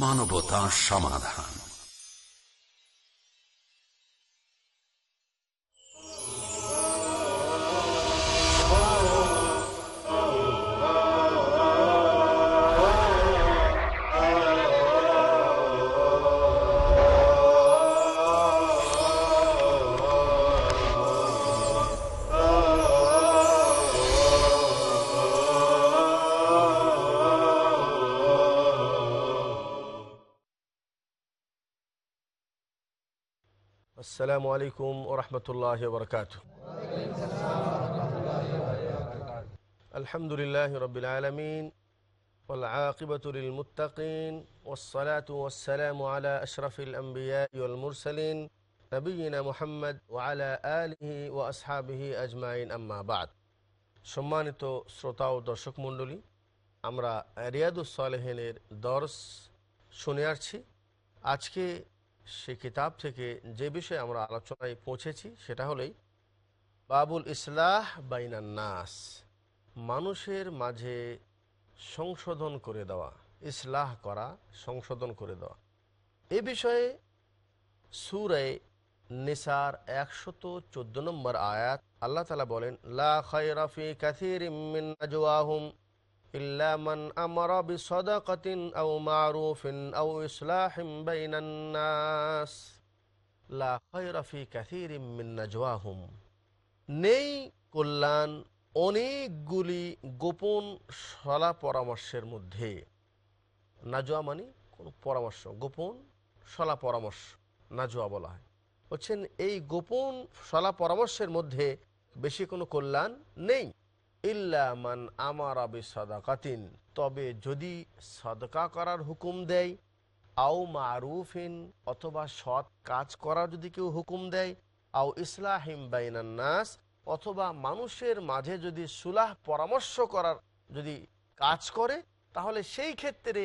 মানবতা সমাধান। السلام عليكم ورحمة الله وبركاته الحمد لله رب العالمين والعاقبة للمتقين والصلاة والسلام على أشرف الأنبياء والمرسلين نبينا محمد وعلى آله وأصحابه أجمعين أما بعد সম্মানিত শ্রোতা ও দর্শক মণ্ডলী আমরা রিয়াদুস সালেহিনের দর্শ শুনে আসছি আজকে সে কিতাব থেকে যে বিষয়ে আমরা আলোচনায় পৌঁছেছি, সেটা হলেই বাবুল ইসলাহ বাইনান নাস, মানুষের মাঝে সংশোধন করে দেওয়া, ইসলাহ করা, সংশোধন করে দেওয়া। এ বিষয়ে সুরায় নিসার একশত চোদ্দ নম্বর আয়াত আল্লাহ তালা বলেন, লা মিন আজওয়াহুম إلا من أمر بصدقة أو معروف أو إصلاح بين الناس لا خير في كثير من نجواهم নেই কল্যাণ অনেকগুলি গোপন সলা পরামর্শের মধ্যে নাজোয়া মানে কোনো পরামর্শ গোপন সলা পরামর্শ নাজোয়া বলা হয় বলছেন এই গোপন সলা পরামর্শের মধ্যে বেশি কোনো কল্যাণ নেই ইল্লামান আমার আবি সদাকাতিন তবে যদি সদকা করার হুকুম দেয়, আও মারুফিন, অথবা সৎ কাজ করার যদি কেউ হুকুম দেয়, আও ইসলাহিম বাইনান্নাস অথবা মানুষের মাঝে যদি সুলাহ পরামর্শ করার যদি কাজ করে, তাহলে সেই ক্ষেত্রে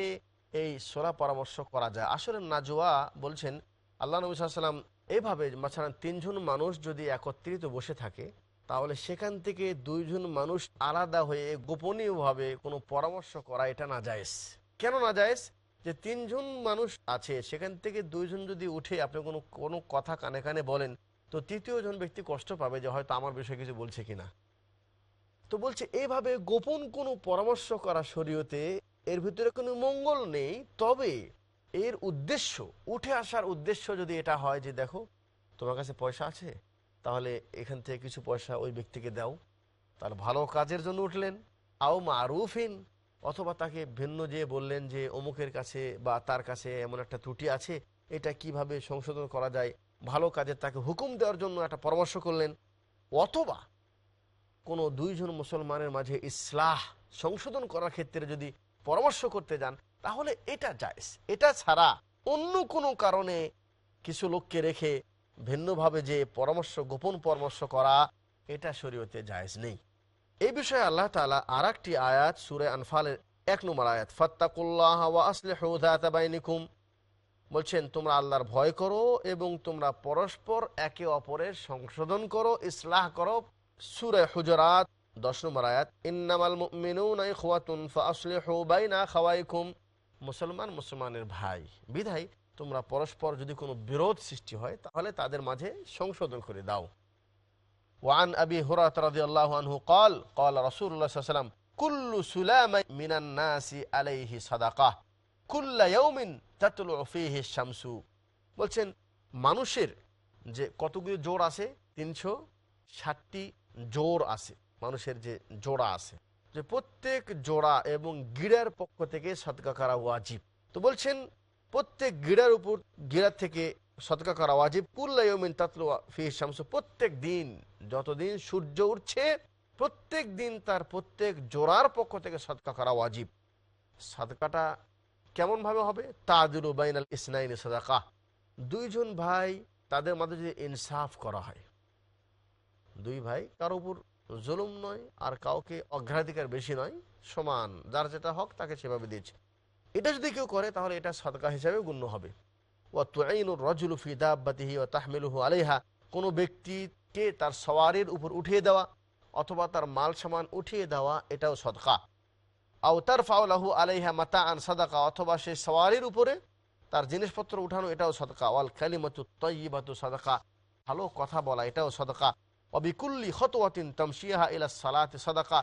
এই সোলা পরামর্শ করা যায়। আসলে নাজোয়া বলছেন, আল্লাহ নবী সাল্লাম এইভাবে মাছাড়া তিনজন মানুষ যদি একত্রিত বসে থাকে তাহলে সেখান থেকে দুইজন মানুষ আলাদা হয়ে গোপনীয়ভাবে কোনো পরামর্শ করা এটা না যায়স কেন না যায়স যে তিনজন মানুষ আছে, সেখান থেকে দুইজন যদি উঠে আপনি কোনো কোনো কথা কানে কানে বলেন, তো তৃতীয় জন ব্যক্তি কষ্ট পাবে যে হয়তো আমার বিষয়ে কিছু বলছে কিনা। তো বলছে এইভাবে গোপন কোনো পরামর্শ করা শরীয়তে এর ভিতরে কোনো মঙ্গল নেই, তবে এর উদ্দেশ্য, উঠে আসার উদ্দেশ্য যদি এটা হয় যে দেখো, তোমার কাছে পয়সা আছে? তাহলে এখান থেকে কিছু পয়সা ওই ব্যক্তিকে দাও। তার ভালো কাজের জন্য উঠলেন। আও মারুফিন, অথবা তাকে ভিন্ন যে বললেন যে অমুকের কাছে বা তার কাছে এমন একটা ত্রুটি আছে, এটা কীভাবে সংশোধন করা যায়, ভালো কাজের তাকে হুকুম দেওয়ার জন্য একটা পরামর্শ করলেন। অথবা কোনো দুইজন মুসলমানের মাঝে ইসলাহ সংশোধন করার ক্ষেত্রে যদি পরামর্শ করতে যান, তাহলে এটা জায়জ। এটা ছাড়া অন্য কোনো কারণে কিছু লোককে রেখে ভিন্নভাবে যে পরামর্শ, গোপন পরামর্শ করা, এটা শরীয়তে জায়েজ নেই। এই বিষয়ে আল্লাহ তালা আর একটি আয়াত, সুরে আনফালের এক নম্বর আয়াত, ফত্তাকুল্লাহ বাইনিকুম। বলছেন, তোমরা আল্লাহর ভয় করো এবং তোমরা পরস্পর একে অপরের সংশোধন করো, ইসলাহ করো। সুরে হুজরাত দশ নম্বর আয়াত, ইন্নামাল মিনুন বাইনা খাওয়াইকুম। মুসলমান, মুসলমানের ভাই বিধাই তোমরা পরস্পর যদি কোনো বিরোধ সৃষ্টি হয় তাহলে তাদের মাঝে সংশোধন করে দাও ওয়ান আবি হুরাত রাদিয়াল্লাহু আনহু قال قال رسول الله صلى الله عليه وسلم كل سلام من الناس عليه صدقه كل يوم تطلع فيه الشمس বলছেন মানুষের যে কতগুলো জোর আছে তিনশো ষাটটি জোর আছে মানুষের যে জোড়া আছে যে প্রত্যেক জোড়া এবং গিড়ার পক্ষ থেকে সদকা করা ওয়াজিব তো বলছেন প্রত্যেক গিড়ার উপর গিড়ার থেকে সদকা করা ওয়াজিব। কুল্লায়মিন তাতলু ফি শামসু। প্রত্যেক দিন, যতদিন সূর্য উঠছে, প্রত্যেক দিন তার প্রত্যেক জোড়ার পক্ষ থেকে সদকা করা ওয়াজিব। সদকাটা কেমনভাবে হবে? তাদুল বাইনাল ইসনাইন সদাকা। দুইজন ভাই, তাদের মধ্যে যদি ইনসাফ করা হয়, দুই ভাই কারও উপর জুলুম নয় আর কাউকে অগ্রাধিকার বেশি নয়, সমান। যার যেটা হক তাকে সেভাবে দিয়েছে। এটা যদি কেউ করে, তাহলে এটা সদকা হিসাবে গণ্য হবে। ও তুইনুর রজুলু ফি দাব্বাতিহি ও তাহমিলুহু আলাইহা। কোনো ব্যক্তিকে তার সওয়ারির উপর উঠিয়ে দেওয়া অথবা তার মাল সামান উঠিয়ে দেওয়া, এটাও সদকা। আউতার ফাউলাহু আলাইহা মাতা আন সাদাকা, অথবা সে সওয়ারির উপরে তার জিনিসপত্র উঠানো, এটাও সদকা। ওয়াল কালিমাতু তৈবাতু সাদাকা। ভালো কথা বলা, এটাও সদকা। অবিকুল্লি খতওয়াতিন তমশিয়াহা ইলা সালাতে সদকা।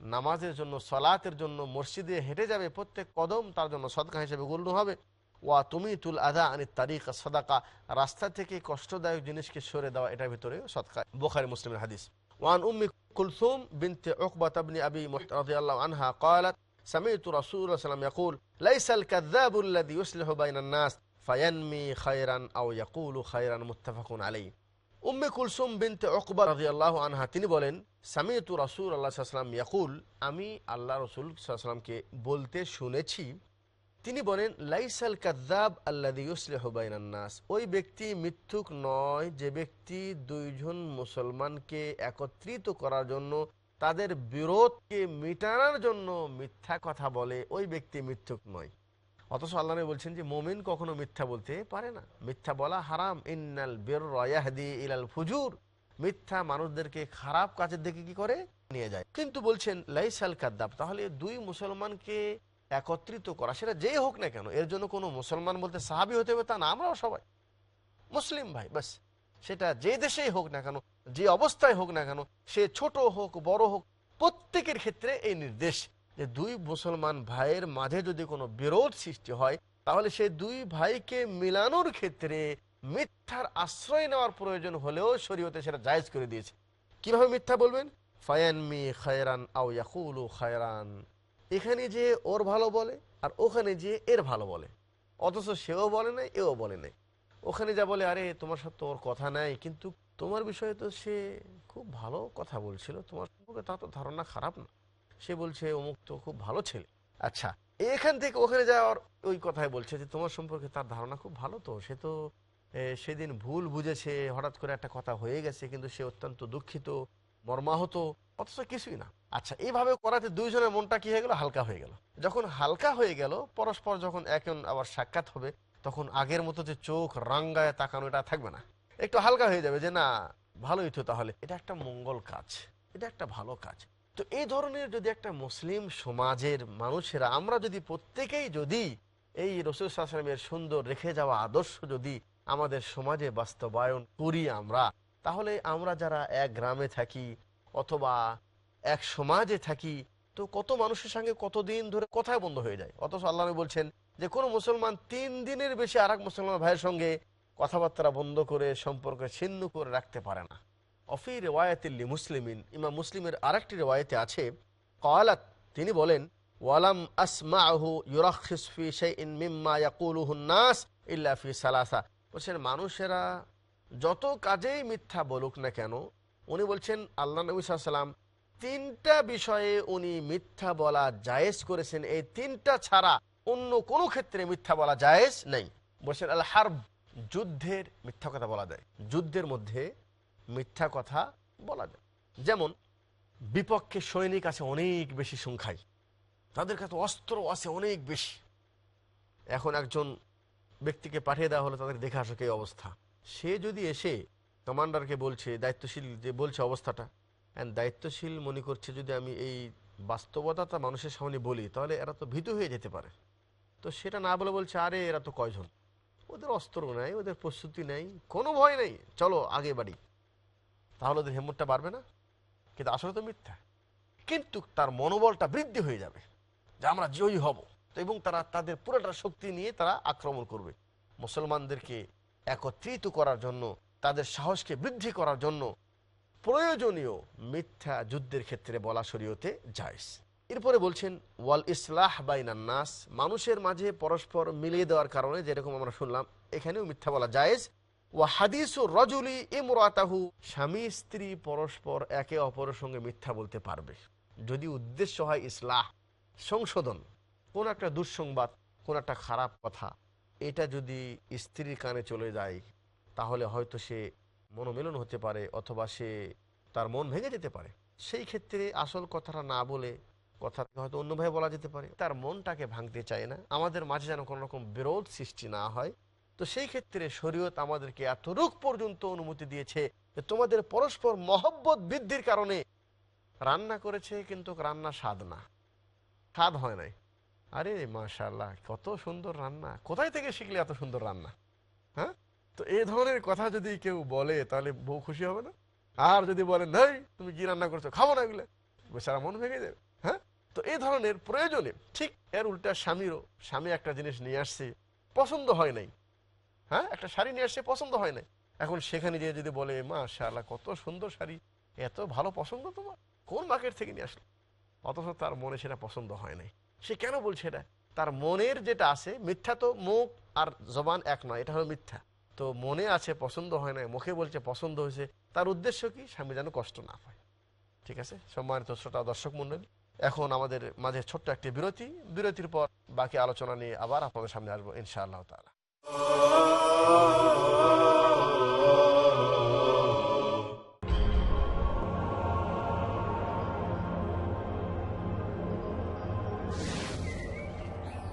নামাজের জন্য সলাতের জন্য মসজিদে হেঁটে যাবে প্রত্যেক কদম তার জন্য সদকা হিসেবে গণ্য হবে ওয়া তুমি তুল আদা আনি তারিক সদাকা রাস্তা থেকে কষ্টদায়ক জিনিসকে সরে দেওয়া এটার ভিতরে সদকা বোখারি মুসলিমের হাদিস ওয়ান উম্মি কুলসুম বিনতে উকবাত ইবনে আবি মুহতার রাদিয়াল্লাহু আনহা قالت سمعت رسول الله صلى الله عليه وسلم يقول ليس الكذاب الذي يصلح بين الناس فينمي خيرا او يقول خيرا متفق عليه উম্মে কুলসুম বিনতে অকবর আল্লাহ আনহা, তিনি বলেন সামিয়তু রাসূল আল্লাহ সাল্লাম ইয়াকুল, আমি আল্লাহ রসুল সাল্লামকে বলতে শুনেছি। তিনি বলেন, লাইসাল কাদ্দাব বাইনান ওই ব্যক্তি মিথ্যুক নয়, যে ব্যক্তি দুইজন মুসলমানকে একত্রিত করার জন্য তাদের বিরোধকে মিটানোর জন্য মিথ্যা কথা বলে, ওই ব্যক্তি মিথ্যুক নয়। অথচ আল্লাহ বলছেন যে, মোমিন কখনো মিথ্যা বলতে পারে না। মিথ্যা বলা হারাম। ইন্নাল বের রয়াহদি ইলাল ফুজুর। মিথ্যা মানুষদেরকে খারাপ কাজের দিকে কি করে? নিয়ে যায়। কিন্তু বলছেন, লাইসাল কাদ্দাব, তাহলে দুই মুসলমানকে একত্রিত করা, সেটা যেই হোক না কেন, এর জন্য কোনো মুসলমান বলতে সাহাবি হতে হবে তা না, আমরাও সবাই। মুসলিম ভাই বাস সেটা যে দেশেই হোক না কেন, যে অবস্থায় হোক না কেন, সে ছোট হোক, বড় হোক, প্রত্যেকের ক্ষেত্রে এই নির্দেশ। যে দুই মুসলমান ভাইয়ের মাঝে যদি কোনো বিরোধ সৃষ্টি হয়, তাহলে সেই দুই ভাইকে মিলানোর ক্ষেত্রে মিথ্যার আশ্রয় নেওয়ার প্রয়োজন হলেও শরীয়তে সেটা জায়েজ করে দিয়েছে। কীভাবে মিথ্যা বলবেন? ফায়ানমি খায়রান আও ইয়াকুলু খায়রান। এখানে যে ওর ভালো বলে আর ওখানে যে এর ভালো বলে। অথচ সেও বলে নাই, এও বলে নাই। ওখানে যা বলে, আরে তোমার সাথে তো ওর কথা নাই, কিন্তু তোমার বিষয়ে তো সে খুব ভালো কথা বলছিল, তোমার সম্পর্কে তা তো ধারণা খারাপ না। সে বলছে অমুক তো খুব ভালো ছেলে। আচ্ছা। এখান থেকে ওখানে যাওয়ার ওই কথাই বলছে যে তোমার সম্পর্কে তার ধারণা খুব ভালো তো? সে তো সেদিন ভুল বুঝেছে হঠাৎ করে একটা কথা হয়ে গেছে কিন্তু সে অত্যন্ত দুঃখিত মর্মাহত অথচ কিছুই না। আচ্ছা এইভাবে করাতে দুইজনের মনটা কি হয়ে গেল? হালকা হয়ে গেল। যখন হালকা হয়ে গেল পরস্পর যখন এখন আবার সাক্ষাৎ হবে তখন আগের মতো যে চোখ রাঙ্গায় তাকানো এটা থাকবে না। একটু হালকা হয়ে যাবে যে না ভালোই তো তাহলে। এটা একটা মঙ্গল কাজ এটা একটা ভালো কাজ। তো এই ধরনের যদি একটা মুসলিম সমাজের মানুষেরা, আমরা যদি প্রত্যেকেই যদি এই রসুল সাল্লামের সুন্দর রেখে যাওয়া আদর্শ যদি আমাদের সমাজে বাস্তবায়ন করি আমরা, তাহলে আমরা যারা এক গ্রামে থাকি অথবা এক সমাজে থাকি, তো কত মানুষের সঙ্গে কতদিন ধরে কথায় বন্ধ হয়ে যায়? অথচ আল্লাহ বলছেন যে কোনো মুসলমান তিন দিনের বেশি আর মুসলমান ভাইয়ের সঙ্গে কথাবার্তা বন্ধ করে সম্পর্ক ছিন্ন করে রাখতে পারে না। অফি রেওয়ায়তিল্লি মুসলিমিন। ইমা মুসলিমের আরেকটি রেওয়ায়তে আছে কয়ালাত তিনি বলেন, ওয়ালাম আসমাহু ইউরাখিস ফি শাইইন মিম্মা ইয়াকুলুহু নাস ইল্লা ফি সালাসা। বলছেন, মানুষেরা যত কাজেই মিথ্যা বলুক না কেন, উনি বলছেন, আল্লাহ নবী সাল্লাম তিনটা বিষয়ে উনি মিথ্যা বলা জায়েজ করেছেন। এই তিনটা ছাড়া অন্য কোনো ক্ষেত্রে মিথ্যা বলা জায়েজ নেই। বলছেন, আল যুদ্ধের মিথ্যা কথা বলা যায়। যুদ্ধের মধ্যে মিথ্যা কথা বলা যায়। যেমন, বিপক্ষে সৈনিক আছে অনেক বেশি সংখ্যায়। তাদের কাছে অস্ত্র আছে অনেক বেশি। এখন একজন ব্যক্তিকে পাঠিয়ে দেওয়া হলো তাদের দেখে আসো অবস্থা। সে যদি এসে কমান্ডারকে বলছে, দায়িত্বশীল যে বলছে অবস্থাটা অ্যান্ড দায়িত্বশীল মনে করছে যদি আমি এই বাস্তবতাটা মানুষের সামনে বলি, তাহলে এরা তো ভীত হয়ে যেতে পারে। তো সেটা না বলে বলছে, আরে, এরা তো কয়জন? ওদের অস্ত্র নাই, ওদের প্রস্তুতি নেই, কোনো ভয় নেই। চলো, আগে বাড়ি। তাহলে ওদের হেমতটা বাড়বে না? কিন্তু আসলে তো মিথ্যা। কিন্তু তার মনোবলটা বৃদ্ধি হয়ে যাবে, যে আমরা জয়ী হব। এবং তারা তাদের পুরোটা শক্তি নিয়ে তারা আক্রমণ করবে। মুসলমানদেরকে একত্রিত করার জন্য, তাদের সাহসকে বৃদ্ধি করার জন্য প্রয়োজনীয় মিথ্যা যুদ্ধের ক্ষেত্রে বলা শরীয়তে জায়স এরপরে বলছেন, ওয়াল ইসলাহ বাইনান নাস, মানুষের মাঝে পরস্পর মিলিয়ে দেওয়ার কারণে, যেরকম আমরা শুনলাম, এখানেও মিথ্যা বলা জায়েজ। ও স্বামী স্ত্রী পরস্পর একে অপরের সঙ্গে মিথ্যা বলতে পারবে। যদি উদ্দেশ্য হয় ইসলাহ, সংশোধন, কোন একটা দুঃসংবাদ, কোন একটা খারাপ কথা, এটা যদি স্ত্রীর কানে চলে যায়, তাহলে হয়তো সে মনোমেলন হতে পারে অথবা সে তার মন ভেঙে যেতে পারে। সেই ক্ষেত্রে আসল কথাটা না বলে কথাটা হয়তো অন্যভাবে বলা যেতে পারে। তার মনটাকে ভাঙতে চায় না। আমাদের মাঝে যেন কোনো রকম বিরোধ সৃষ্টি না হয়। তো সেই ক্ষেত্রে শরীয়ত আমাদেরকে এতটুক পর্যন্ত অনুমতি দিয়েছে যে তোমাদের পরস্পর মহব্বত বৃদ্ধির কারণে রান্না করেছে, কিন্তু রান্না স্বাদ না। স্বাদ হয় নাই। আরে মাশাল্লাহ কত সুন্দর রান্না। কোথায় থেকে শিখলে এত সুন্দর রান্না? হ্যাঁ? তো এই ধরনের কথা যদি কেউ বলে, তাহলে বউ খুশি হবে না? আর যদি বলে, নাই, তুমি কি রান্না করছ? খাব না এগুলো। বেচারা মন ভেঙে যাবে। হ্যাঁ? তো এই ধরনের প্রয়োজনে ঠিক এর উল্টা স্বামীরও, স্বামী একটা জিনিস নিয়ে আসছে, পছন্দ হয় নাই। হ্যাঁ একটা শাড়ি নিয়ে আসছে পছন্দ হয় নাই। এখন সেখানে গিয়ে যদি বলে মা শালা কত সুন্দর শাড়ি, এত ভালো পছন্দ তোমার, কোন মার্কেট থেকে নিয়ে আসলো? অথচ তার মনে সেটা পছন্দ হয় নাই। সে কেন বলছে এটা? তার মনের যেটা আছে, মিথ্যা তো মুখ আর জবান এক নয়, এটা হলো মিথ্যা। তো মনে আছে, পছন্দ হয় না মুখে বলছে, পছন্দ হয়েছে। তার উদ্দেশ্য কি? স্বামী যেন কষ্ট না পায়। ঠিক আছে? সম্মানিত শ্রোতা, দর্শক মন্ডলী এখন আমাদের মাঝে ছোট্ট একটি বিরতি। বিরতির পর বাকি আলোচনা নিয়ে আবার আপনাদের সামনে আসব, ইনশাআল্লাহ তালা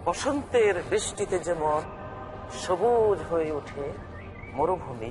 বসন্তের বৃষ্টিতে যেমন সবুজ হয়ে ওঠে মরুভূমি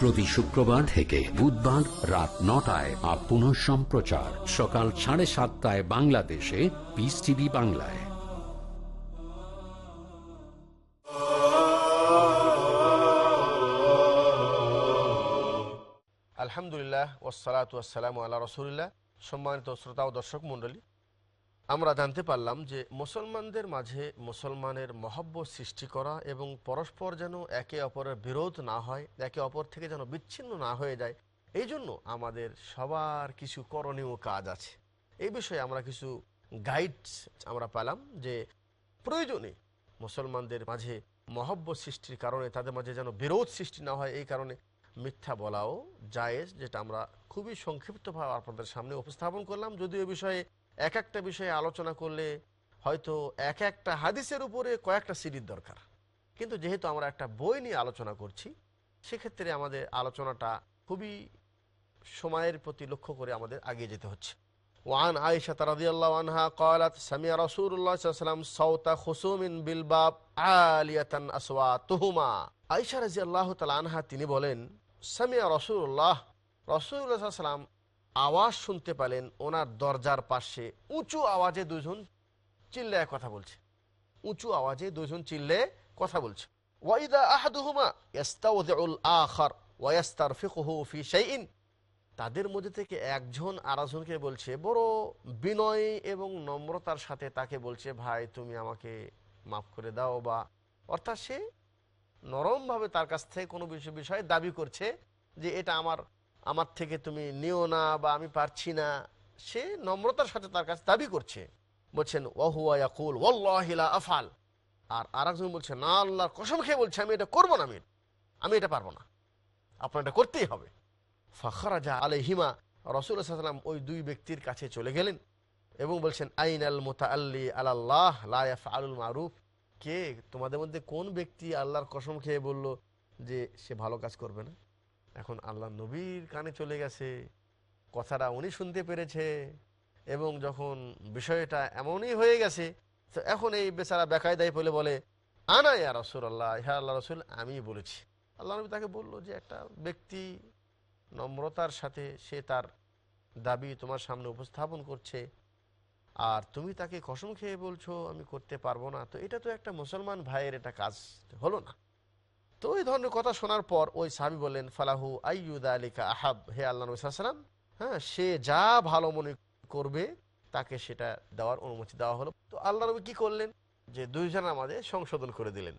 প্রতি শুক্রবার থেকে বুধবার রাত নটায় আর পুনঃ সম্প্রচার। সকাল সাড়ে সাতটায় বাংলাদেশে পিস টিভি বাংলায়। আলহামদুলিল্লাহ ওসালাত আল্লাহ রসুলিল্লাহ। সম্মানিত শ্রোতা ও দর্শক মণ্ডলী আমরা জানতে পারলাম যে মুসলমানদের মাঝে মুসলমানের মহব্বত সৃষ্টি করা এবং পরস্পর যেন একে অপরের বিরোধ না হয়, একে অপর থেকে যেন বিচ্ছিন্ন না হয়ে যায়, এই জন্য আমাদের সবার কিছু করণীয় কাজ আছে। এই বিষয়ে আমরা কিছু গাইডস আমরা পেলাম যে প্রয়োজনে মুসলমানদের মাঝে মহব্বত সৃষ্টির কারণে, তাদের মাঝে যেন বিরোধ সৃষ্টি না হয়, এই কারণে মিথ্যা বলাও জায়েজ, যেটা আমরা খুবই সংক্ষিপ্তভাবে আপনাদের সামনে উপস্থাপন করলাম। যদিও বিষয়ে এক একটা বিষয়ে আলোচনা করলে হয়তো এক একটা হাদিসের উপরে কয়েকটা সিডির দরকার কিন্তু যেহেতু আমরা একটা বই নিয়ে আলোচনা করছি সেক্ষেত্রে আমাদের আলোচনাটা খুবই সময়ের প্রতি লক্ষ্য করে আমাদের আগিয়ে যেতে হচ্ছে وعن عائشة رضي الله عنها قالت سمع رسول الله صلى الله عليه وسلم صوت خصوم بالباب عالية أصواتهما আয়েশা রাজি আল্লাহ আনহা তিনি বলেন সামিয়া রসুল্লাহ রসুল্লাহ সাল্লাম আওয়াজ শুনতে পেলেন ওনার দরজার পাশে। উঁচু আওয়াজে দুজন চিল্লায় কথা বলছে। উঁচু আওয়াজে দুজন চিল্লে কথা বলছে। ওয়াইদা আহাদুহুমা ইয়াস্তাউযিউল আখার ওয়া ইয়াস্তারফিকুহু ফি শাইইন। তাদের মধ্যে থেকে একজন আরেকজনকে বলছে, বড় বিনয় এবং নম্রতার সাথে তাকে বলছে, ভাই, তুমি আমাকে মাফ করে দাও বা অর্থাৎ সে নরমভাবে তার কাছ থেকে কোনো বিষয়ে দাবি করছে যে এটা আমার আমার থেকে তুমি নিও না বা আমি পারছি না, সে নম্রতার সাথে তার কাছে দাবি করছে। বলছেন ওয়াহুয়াকুল ওল্লাহিলা আফাল আর আরেকজন বলছে, না, আল্লাহর কসম খেয়ে বলছে, আমি এটা করব না, আমি আমি এটা পারব না। আপনার এটা করতেই হবে। ফখরাজা আলহিমা রসুল সাল্লাম ওই দুই ব্যক্তির কাছে চলে গেলেন এবং বলছেন আইন আল মোতা আল্লি আল্লাহ লাফ আলুল মারুফ। কে? তোমাদের মধ্যে কোন ব্যক্তি আল্লাহর কসম খেয়ে বলল যে সে ভালো কাজ করবে না? এখন আল্লাহ নবীর কানে চলে গেছে, কথাটা উনি শুনতে পেরেছে এবং যখন বিষয়টা এমনই হয়ে গেছে, তো এখন এই বেচারা বেকায়দায় বলে বলে, আনা ইয়া রসুল আল্লাহ হ্যাঁ আল্লাহ রসুল, আমি বলেছি। আল্লাহ নবী তাকে বলল যে, একটা ব্যক্তি নম্রতার সাথে সে তার দাবি তোমার সামনে উপস্থাপন করছে, আর তুমি তাকে কসম খেয়ে বলছো, আমি করতে পারব না। তো এটা তো একটা মুসলমান ভাইয়ের এটা কাজ, হলো না। তো ওই ধরনের কথা শোনার পর ওই সাহাবি বললেন, ফালাহু আইয়ুদ আলিকা আহাব, হে আল্লাহ নবী সাল্লাম হ্যাঁ সে যা ভালো মনে করবে, তাকে সেটা দেওয়ার অনুমতি দেওয়া হলো। তো আল্লাহ নবী কি করলেন? যে দুইজন আমাদের সংশোধন করে দিলেন।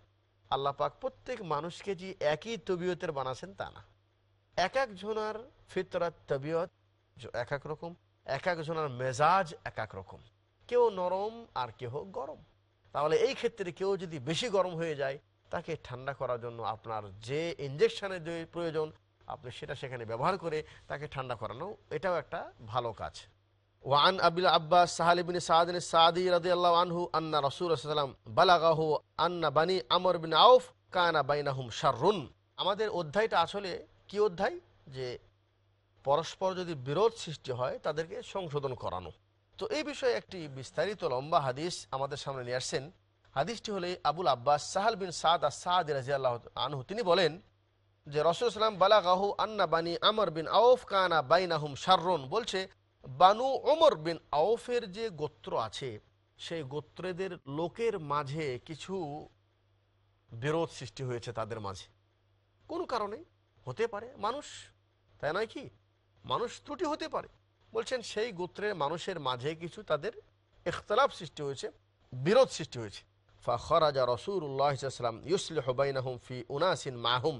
আল্লাহ পাক প্রত্যেক মানুষকে যে একই তবিয়তের বানাছেন তা না। এক একজনার ফিতরাত, তবিয়ত এক এক রকম, এক একজনের মেজাজ এক এক রকম। কেউ নরম আর কেউ গরম। তাহলে এই ক্ষেত্রে কেউ যদি বেশি গরম হয়ে যায় তাকে ঠান্ডা করার জন্য আপনার যে ইঞ্জেকশনের যে প্রয়োজন, আপনি সেটা সেখানে ব্যবহার করে তাকে ঠান্ডা করানো, এটাও একটা ভালো কাজ। ওয়ান আবিল আব্বাস সাহালি বিন সাদিন সাদি রাদিয়াল্লাহু আনহু আন্না রাসূল সাল্লাল্লাহু বালাগাহু আন্না বানি আমর বিন আউফ কানা বাইনাহুম শাররুন আমাদের অধ্যায়টা আসলে কি অধ্যায়? যে পরস্পর যদি বিরোধ সৃষ্টি হয়, তাদেরকে সংশোধন করানো। তো এই বিষয়ে একটি বিস্তারিত লম্বা হাদিস আমাদের সামনে নিয়ে আসছেন। হাদিসটি হলে আবুল আব্বাস সাহাল বিন সাদ আর সাদ রাজিয়াল্লাহ আনহু। তিনি বলেন যে রসুল সাল্লাম বালাগাহু আন্না বানি আমর বিন আউফ কানা বাইনাহুম শাররুন। বলছে, বানু ওমর বিন আউফের যে গোত্র আছে, সেই গোত্রেদের লোকের মাঝে কিছু বিরোধ সৃষ্টি হয়েছে তাদের মাঝে। কোন কারণে হতে পারে মানুষ, তাই নয় কি? মানুষ ত্রুটি হতে পারে। বলছেন, সেই গোত্রের মানুষের মাঝে কিছু তাদের ইখতলাফ সৃষ্টি হয়েছে, বিরোধ সৃষ্টি হয়েছে। ফরাজা রসুল্লাহাম ইউসলিহ বাইনাহুম ফি উনাসিন মাহুম।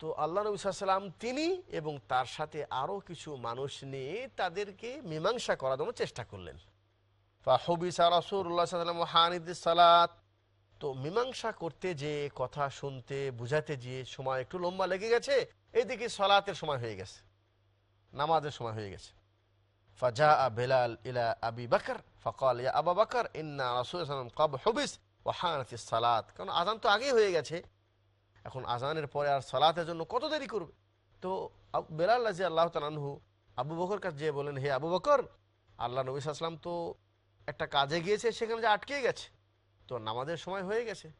তো আল্লাহ নবী সাল্লাম তিনি এবং তার সাথে আরও কিছু মানুষ নিয়ে তাদেরকে মীমাংসা করার জন্য চেষ্টা করলেন। ফাহবিসা রসুল্লাহ সাল্লাম হানিদ সালাত। তো মীমাংসা করতে যে কথা শুনতে, বুঝাতে গিয়ে সময় একটু লম্বা লেগে গেছে, এদিকে সলাতের সময় হয়ে গেছে, নামাজের সময় হয়ে গেছে। ফাজা বেলাল ইলা আবি বাকর, ফকাল ইয়া আবা বাকর, ইন্না রাসুল কব হবিস ও সালাত। কারণ আজান তো আগেই হয়ে গেছে। এখন আজানের পরে আর সালাতের জন্য কত দেরি করবে? তো আব- বেলাল রাজি আল্লাহ তালানহু আবু বকর কাছে যেয়ে বলেন হে আবু বকর, আল্লাহ নবী আসলাম তো একটা কাজে গিয়েছে, সেখানে যে আটকে গেছে। তো নামাজের সময় হয়ে গেছে।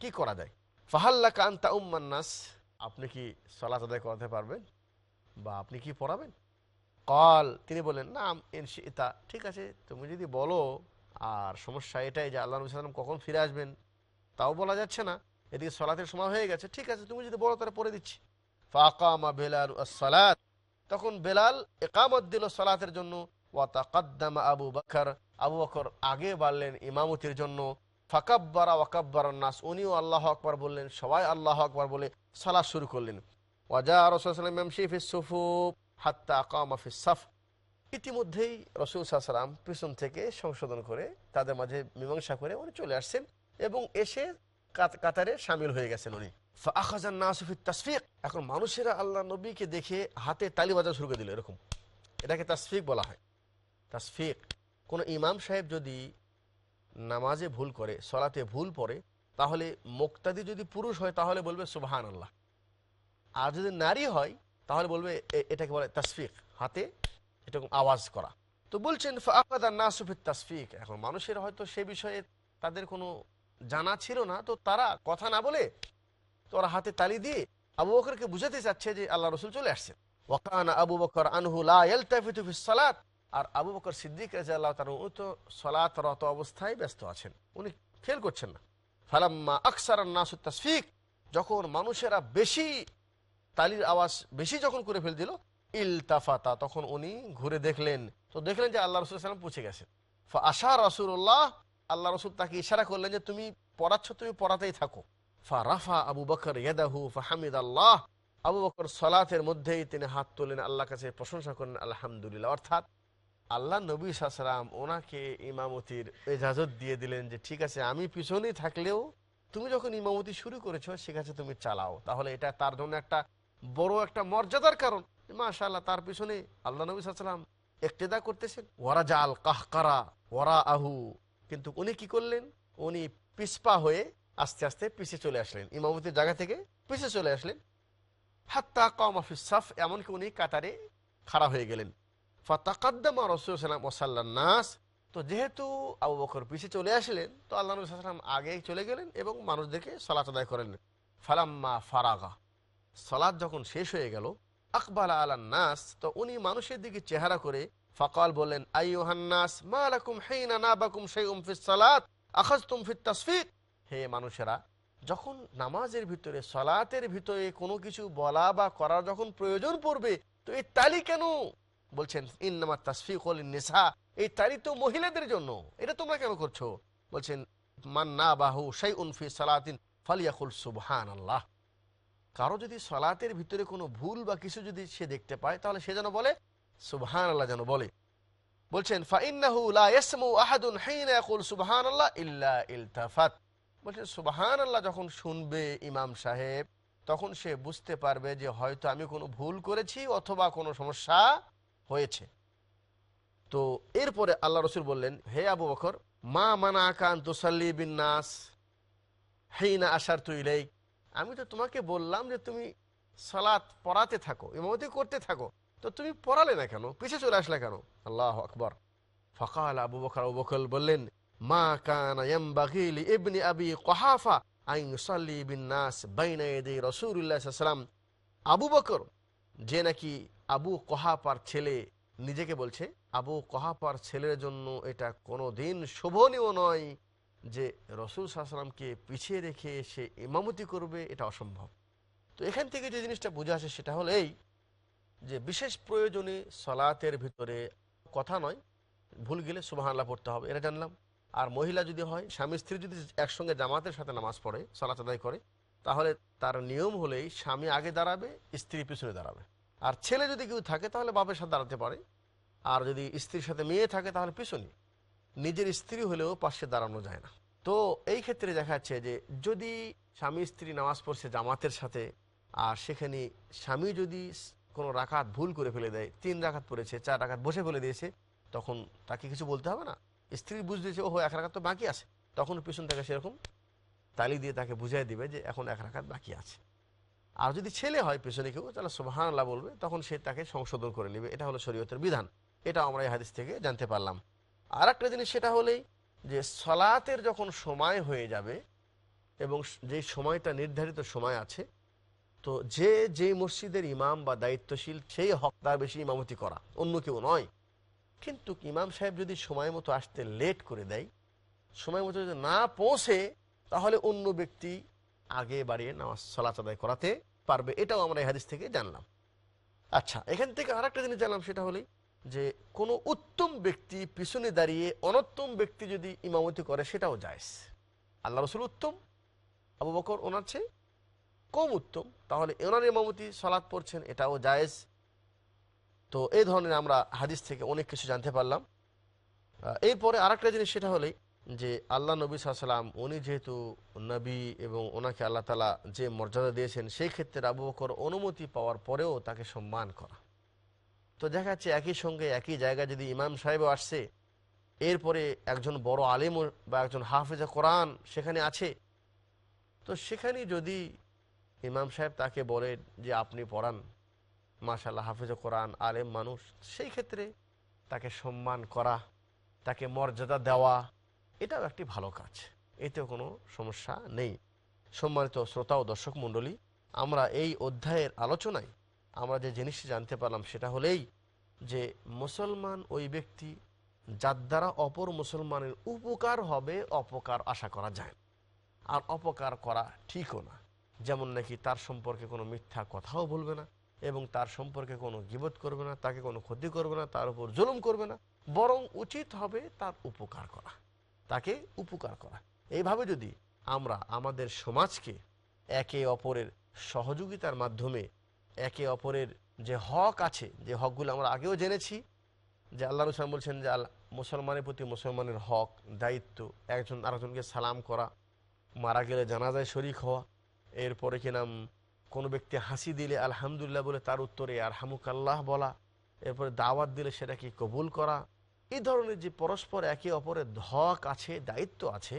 কি করা যায়? ফাহাল্লা কান্তা উম্মান্নাস আপনি কি সলাত আদায় করাতে পারবেন? বা আপনি কি পড়াবেন? কল তিনি বলেন না ইনশিতা ঠিক আছে, তুমি যদি বলো আর সমস্যা এটাই যে আল্লাহ নবী সাল্লাম কখন ফিরে আসবেন? তাও বলা যাচ্ছে না। এদিকে সলাতের সময় হয়ে গেছে। ঠিক আছে, তুমি যদি বলো তাহলে পড়ে দিচ্ছি। ফাকামা বেলাল সালাত তখন বেলাল একামত দিল সলাতের জন্য। ওয়াতাকাদ্দামা আবু বকর। আবু বকর আগে বাড়লেন ইমামতির জন্য। ফাকাব্বারা ওয়াকাব্বার নাস উনিও আল্লাহ আকবার বললেন, সবাই আল্লাহ আকবার বলে সালাত শুরু করলেন। ওয়াজা রসুলাম মেমশিফ সুফুফ হাত্তা আকামা ফিস সাফ ইতিমধ্যেই রসুল সাল্লাম পিছন থেকে সংশোধন করে তাদের মাঝে মীমাংসা করে উনি চলে আসছেন এবং এসে কাতারে সামিল হয়ে গেছেন উনি। এখন মানুষেরা আল্লাহ নবীকে দেখে হাতে তালি বাজা শুরু করে দিল এরকম। এটাকে তাসফিক বলা হয়। তাসফিক। কোনো ইমাম সাহেব যদি নামাজে ভুল করে, সলাতে ভুল পড়ে, তাহলে মোক্তাদি যদি পুরুষ হয়, তাহলে বলবে সুবাহান আল্লাহ আর যদি নারী হয়, তাহলে বলবে এটাকে বলে তাসফিক। হাতে এরকম আওয়াজ করা। তো বলছেন ফাকাদার নাসুফির তাসফিক। এখন মানুষের হয়তো সে বিষয়ে তাদের কোনো জানা ছিল না। তো তারা কথা না বলে তো ওরা হাতে তালি দিয়ে আবু বকরকে বুঝাতে চাচ্ছে যে আল্লাহ রসুল চলে আসছেন। ওয়াকানা আবু বকর সালাত। আর আবু বকর সিদ্দিক রাদিয়াল্লাহু তাআলা উনি তো সালাতরত অবস্থায় ব্যস্ত আছেন। উনি খেয়াল করছেন না। ফালাম্মা আকসার নাসু তাসফিক। যখন মানুষেরা বেশি তালির আওয়াজ, বেশি যখন করে ফেল দিল ইলতাফাতা। তখন উনি ঘুরে দেখলেন। তো দেখলেন যে আল্লাহ রসুল সাল্লাম পৌঁছে গেছেন আশা রসুল্লাহ আল্লাহ রসুল তাকে ইশারা করলেন যে তুমি পড়াচ্ছ, তুমি পড়াতেই থাকো। ফা রাফা আবু বকর ইয়াদাহু ফাহামিদ আল্লাহ আবু বকর সলাতের মধ্যেই তিনি হাত তোলেন আল্লাহ কাছে প্রশংসা করেন আলহামদুলিল্লাহ। অর্থাৎ আল্লাহ নবী সাসলাম ওনাকে ইমামতির এজাজত দিয়ে দিলেন যে, ঠিক আছে, আমি পিছনেই থাকলেও তুমি যখন ইমামতি শুরু করেছ সে কাছে তুমি চালাও। তাহলে এটা তার জন্য একটা বড় একটা মর্যাদার কারণ। মাশাআল্লাহ, তার পিছনে আল্লাহ নবী সাল্লাম একটেদা করতেছেন ওরা জাল কাহকারা ওরা আহু। কিন্তু উনি কি করলেন? উনি পিসপা হয়ে আস্তে আস্তে পিছে চলে আসলেন, ইমামতির জায়গা থেকে পিছে চলে আসলেন। হাত্তা কম অফিস সাফ, এমনকি উনি কাতারে খাড়া হয়ে গেলেন। ফাতাকাদ্দামা রসুল সাল্লাম ওসাল্লা নাস। তো যেহেতু আবু বকর পিছে চলে আসলেন, তো আল্লাহ নবী সাল্লাম আগেই চলে গেলেন এবং মানুষদেরকে সলাত আদায় করেন ফালাম্মা ফারাগা সলাদ যখন শেষ হয়ে গেল আকবাল আলা নাস। তো উনি মানুষের দিকে চেহারা করে ফকাল বললেন, আইয়ুহান্নাস, মা লাকুম হিনা নাবাকুম শাইউম ফিস সালাত, আখাযতুম ফিত তাসফিক? হে মানুষেরা, যখন নামাজের ভিতরে, সলাতের ভিতরে কোনো কিছু বলা বা করার যখন প্রয়োজন পড়বে, তো এই তালি কেন? বলছেন, ইন্নামা তাসফিক হল নেশা এই তালি তো মহিলাদের জন্য। এটা তোমরা কেন করছ? বলছেন মান্না বাহু শাই উনফি সালাতিন ফালিয়াকুল সুবহান আল্লাহ কারও যদি সলাতের ভিতরে কোনো ভুল বা কিছু যদি সে দেখতে পায়, তাহলে সে যেন বলে সুবহান আল্লাহ যেন বলে। বলছেন, ফাইন্নাহু লা ইয়াসমু আহাদুন হিনা ইয়াকুল সুবহানাল্লাহ ইল্লা ইলতাফাত। বলছেন সুবহান আল্লাহ যখন শুনবে ইমাম সাহেব, তখন সে বুঝতে পারবে যে হয়তো আমি কোনো ভুল করেছি অথবা কোনো সমস্যা হয়েছে। তো এরপরে আল্লাহ রসুল বললেন, হে আবু বকর, মা মানা আকান তুসাল্লি বিন নাস, হেইনা আসার তুই ইলেই আমি তো তোমাকে বললাম যে তুমি সালাত পড়াতে থাকো, ইমামতি করতে থাকো। তো তুমি পড়ালে না কেন? পিছে চলে আসলে কেন? আল্লাহ আকবর। ফকাল আবু বকর আবু বকর বললেন, মা কানা ইয়ামবাগি লি ইবনি আবি কুহাফা আইন সাল্লি বিন নাস বাইনা আলাইহি আবু বকর, যে নাকি আবু কহাপার ছেলে, নিজেকে বলছে, আবু কহাপার ছেলের জন্য এটা কোনো দিন শোভনীয় নয়। যে রসুল সাহসালামকে পিছিয়ে রেখে সে ইমামতি করবে, এটা অসম্ভব। তো এখান থেকে যে জিনিসটা বোঝা আসে, সেটা হলো এই যে বিশেষ প্রয়োজনে সলাতের ভিতরে কথা নয়, ভুল গেলে সুবাহান্লাহ পড়তে হবে, এটা জানলাম। আর মহিলা যদি হয়, স্বামী স্ত্রী যদি একসঙ্গে জামাতের সাথে নামাজ পড়ে, সলাত আদায় করে, তাহলে তার নিয়ম হলেই স্বামী আগে দাঁড়াবে, স্ত্রী পিছনে দাঁড়াবে। আর ছেলে যদি কেউ থাকে, তাহলে বাপের সাথে দাঁড়াতে পারে। আর যদি স্ত্রীর সাথে মেয়ে থাকে, তাহলে পিছনে। নিজের স্ত্রী হলেও পাশে দাঁড়ানো যায় না। তো এই ক্ষেত্রে দেখা যাচ্ছে যে যদি স্বামী স্ত্রী নামাজ পড়ছে জামাতের সাথে, আর সেখানে স্বামী যদি কোনো রাখাত ভুল করে ফেলে দেয়, তিন রাখাত পড়েছে, চার রাখাত বসে ফেলে দিয়েছে, তখন তাকে কিছু বলতে হবে না। স্ত্রী বুঝতেছে ও এক রাখাত তো বাকি আছে। তখন পিছন থেকে সেরকম তালি দিয়ে তাকে বুঝিয়ে দিবে যে এখন এক রাখাত বাকি আছে। আর যদি ছেলে হয় পেছনে কেউ, তাহলে সোহানাল্লাহ বলবে, তখন সে তাকে সংশোধন করে নেবে। এটা হলো শরীয়তের বিধান। এটা আমরা এই হাদিস থেকে জানতে পারলাম। আর একটা জিনিস সেটা হলেই যে সলাতের যখন সময় হয়ে যাবে এবং যে সময়টা নির্ধারিত সময় আছে, তো যে যে মসজিদের ইমাম বা দায়িত্বশীল সেই হকদার বেশি ইমামতি করা, অন্য কেউ নয়। কিন্তু ইমাম সাহেব যদি সময় মতো আসতে লেট করে দেয়, সময় মতো যদি না পৌঁছে, তাহলে অন্য ব্যক্তি আগে বাড়িয়ে নামাজ সলাচ আদায় করাতে পারবে। এটাও আমরা এই হাদিস থেকে জানলাম। আচ্ছা এখান থেকে আর একটা জিনিস জানলাম, সেটা হলেই যে কোনো উত্তম ব্যক্তি পিছনে দাঁড়িয়ে অনত্তম ব্যক্তি যদি ইমামতি করে, সেটাও জায়জ। আল্লাহ রসুল উত্তম, আবু বকর ওনার চেয়ে কম উত্তম। তাহলে ওনার ইমামতি সলাৎ পড়ছেন, এটাও জায়েজ। তো এই ধরনের আমরা হাদিস থেকে অনেক কিছু জানতে পারলাম। এরপরে আর একটা জিনিস, সেটা হলেই যে আল্লাহ নবী সাল্লাম উনি যেহেতু নবী এবং ওনাকে আল্লাহ তালা যে মর্যাদা দিয়েছেন, সেই ক্ষেত্রে আবু বকর অনুমতি পাওয়ার পরেও তাকে সম্মান করা। তো দেখা যাচ্ছে একই সঙ্গে একই জায়গায় যদি ইমাম সাহেবও আসছে, এরপরে একজন বড় আলেম বা একজন হাফেজা কোরআন সেখানে আছে। তো সেখানে যদি ইমাম সাহেব তাকে বলে যে আপনি পড়ান মাশাল্লাহ হাফেজা কোরআন, আলেম মানুষ, সেই ক্ষেত্রে তাকে সম্মান করা, তাকে মর্যাদা দেওয়া, এটাও একটি ভালো কাজ। এতেও কোনো সমস্যা নেই। সম্মানিত শ্রোতা ও দর্শক মণ্ডলী, আমরা এই অধ্যায়ের আলোচনায় আমরা যে জিনিসটি জানতে পারলাম সেটা হলেই যে মুসলমান ওই ব্যক্তি যার দ্বারা অপর মুসলমানের উপকার হবে, অপকার আশা করা যায় আর অপকার করা ঠিকও না। যেমন নাকি তার সম্পর্কে কোনো মিথ্যা কথাও বলবে না এবং তার সম্পর্কে কোনো গিবত করবে না, তাকে কোনো ক্ষতি করবে না, তার উপর জুলুম করবে না। বরং উচিত হবে তার উপকার করা, তাকে উপকার করা। এইভাবে যদি আমরা আমাদের সমাজকে একে অপরের সহযোগিতার মাধ্যমে একে অপরের যে হক আছে, যে হকগুলো আমরা আগেও জেনেছি, যে আল্লাহ রুসান বলছেন যে আল্লাহ মুসলমানের প্রতি মুসলমানের হক, দায়িত্ব, একজন আরেকজনকে সালাম করা, মারা গেলে জানাজায় শরিক হওয়া, এরপরে কিনাম কোনো ব্যক্তি হাসি দিলে আলহামদুলিল্লাহ বলে তার উত্তরে আর হামুক আল্লাহ বলা, এরপরে দাওয়াত দিলে সেটাকে কবুল করা এই ধরনের যে পরস্পর একে অপরের হক আছে, দায়িত্ব আছে,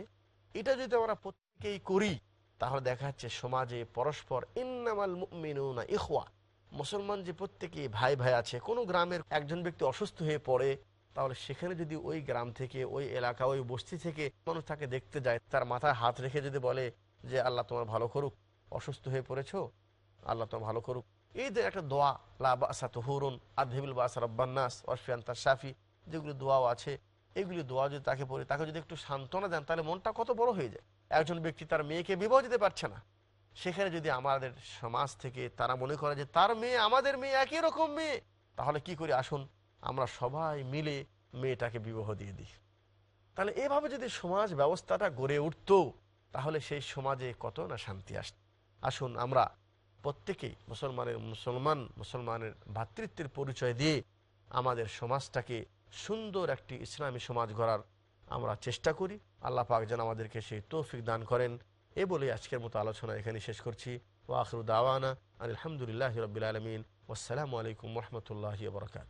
এটা যদি আমরা প্রত্যেকেই করি তাহলে দেখা যাচ্ছে সমাজে পরস্পর ইন্নামাল মুমিনুনা ইখওয়া। মুসলমান যে প্রত্যেকে ভাই ভাই আছে, কোনো গ্রামের একজন ব্যক্তি অসুস্থ হয়ে পড়ে, তাহলে সেখানে যদি ওই গ্রাম থেকে, ওই এলাকা, ওই বস্তি থেকে মানুষ তাকে দেখতে যায়, তার মাথায় হাত রেখে যদি বলে যে, আল্লাহ তোমার ভালো করুক, অসুস্থ হয়ে পড়েছো? আল্লাহ তোমার ভালো করুক। এই যে একটা দোয়া, লা বাসা তহুরুন আধেবিল বাসা রব্বান্নাস অশফিয়ান তার শাফি। যেগুলি দোয়াও আছে, এগুলি দোয়া যদি তাকে পড়ে, তাকে যদি একটু সান্ত্বনা দেন, তাহলে মনটা কত বড় হয়ে যায়। একজন ব্যক্তি তার মেয়েকে বিবাহ দিতে পারছে না। সেখানে যদি আমাদের সমাজ থেকে তারা মনে করে যে তার মেয়ে আমাদের মেয়ে একই রকম মেয়ে, তাহলে কি করি আসুন আমরা সবাই মিলে মেয়েটাকে বিবাহ দিয়ে দিই। তাহলে এভাবে যদি সমাজ ব্যবস্থাটা গড়ে উঠতো, তাহলে সেই সমাজে কত না শান্তি আসত আসুন আমরা প্রত্যেকেই মুসলমানের মুসলমান, মুসলমানের ভ্রাতৃত্বের পরিচয় দিয়ে আমাদের সমাজটাকে সুন্দর একটি ইসলামী সমাজ গড়ার আমরা চেষ্টা করি। আল্লাহ পাক যেন আমাদেরকে সেই তৌফিক দান করেন। এ বলে আজকের মতো আলোচনা এখানে শেষ করছি। ও আখরু দাওয়ানা আলহামদুলিল্লাহ রবিল আলমিন। আসসালামু আলাইকুম রহমতুল্লাহ বরকাত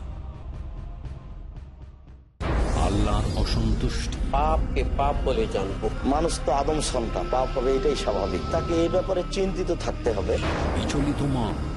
আল্লাহর অসন্তুষ্টি। পাপকে পাপ বলে জানব। মানুষ তো আদম সন্তান পাপ হবে এটাই স্বাভাবিক। তাকে এই ব্যাপারে চিন্তিত থাকতে হবে। বিচলিত মন।